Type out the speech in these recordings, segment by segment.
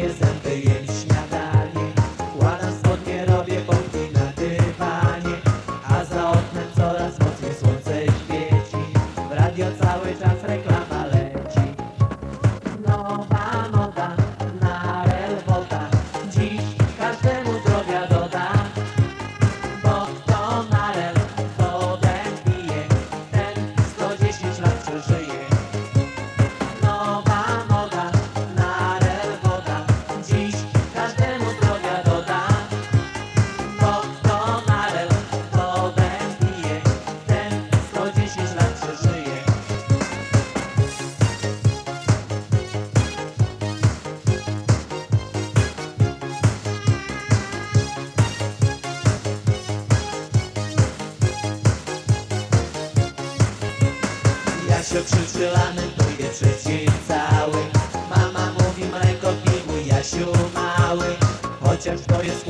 is that they Jeszcze przytulany dojdzie ci cały. Mama mówi mleko piłuj Jasiu mały. Chociaż to jest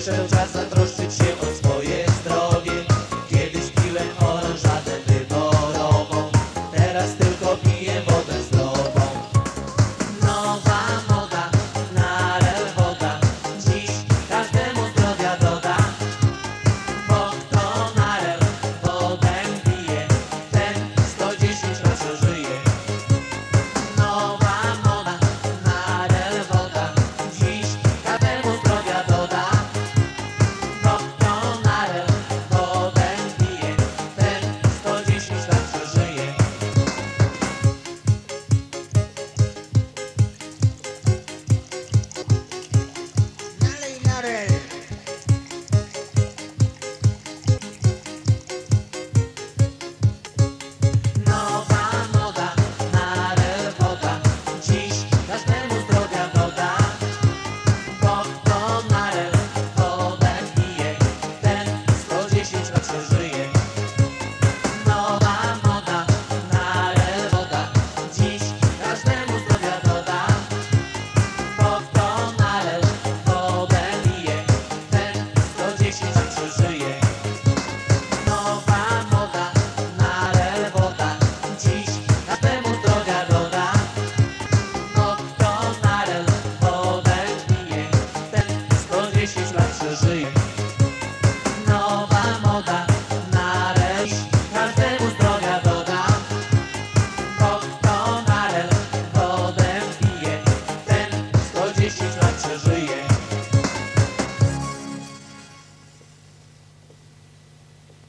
Solutions as a